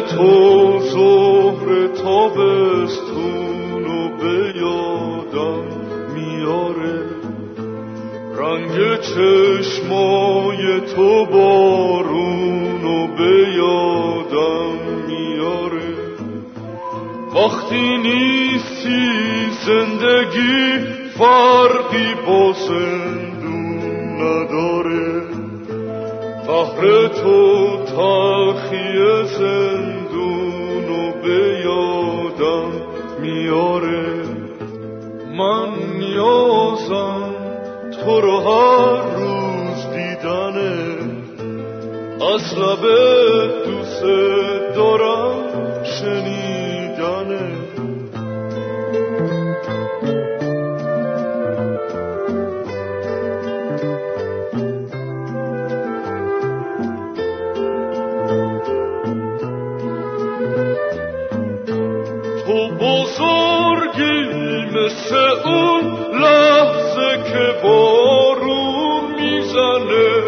تو ظهر تابستون و به یادم میاره. رنگ چشمای تو بارون و به یادم میاره. وقتی نیستی زندگی فرقی با زندون نداره. بحر تو تلخی زندون و به یادم میاره. من نیازم تو رو هر روز دیدنه. از لبه دوست دارم شنیدنه. بزرگی مثل اون لحظه که بارون می‌زنه.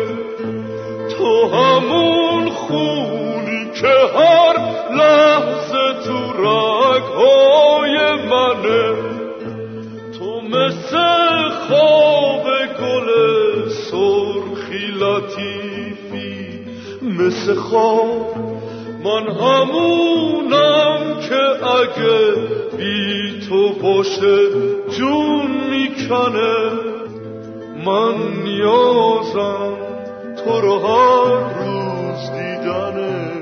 تو همون خونی که هر لحظه تو رگهای منه. تو مثل خواب گل سرخی لطیفی مثل خواب من همونم که اگه بی تو باشه جون می‌کنه. من نیازم تو رو هر روز دیدنه.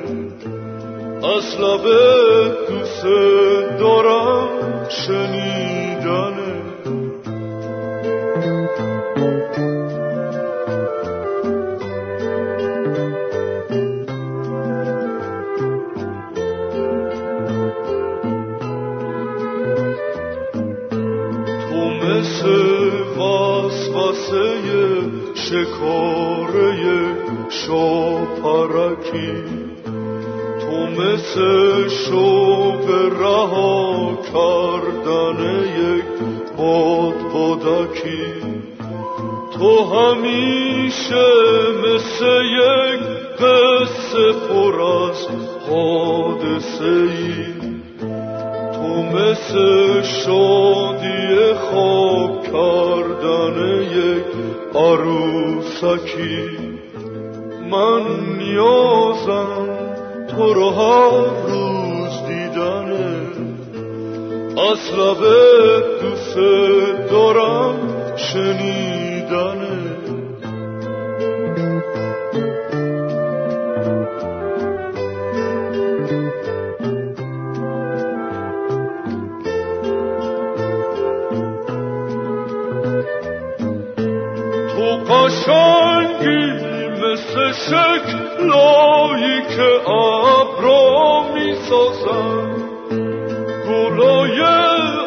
از لبه شکاره شاپرکی. تو مثل شوق رها کردن یک باد بادکی. تو همیشه مثل یک قصه پر از مثل شادی خواب کردن یک عروسکی. من نیازم تو رو هر روز دیدنه از لبه قشنگی مثل شکلایی که ابرا می‌سازن گلای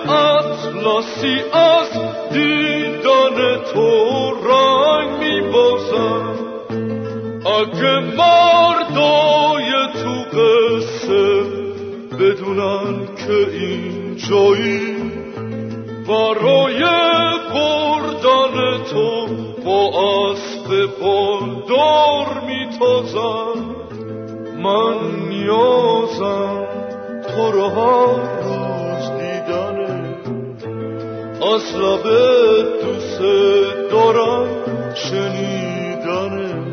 اطلسی از دیدن تو رنگ میبازن اگه مردای تو قصه بدونن که این جایی برای با اسب بالدار میتازم. من نیازم تو رو هر روز دیدنه از لبه دوست دارم شنیدنه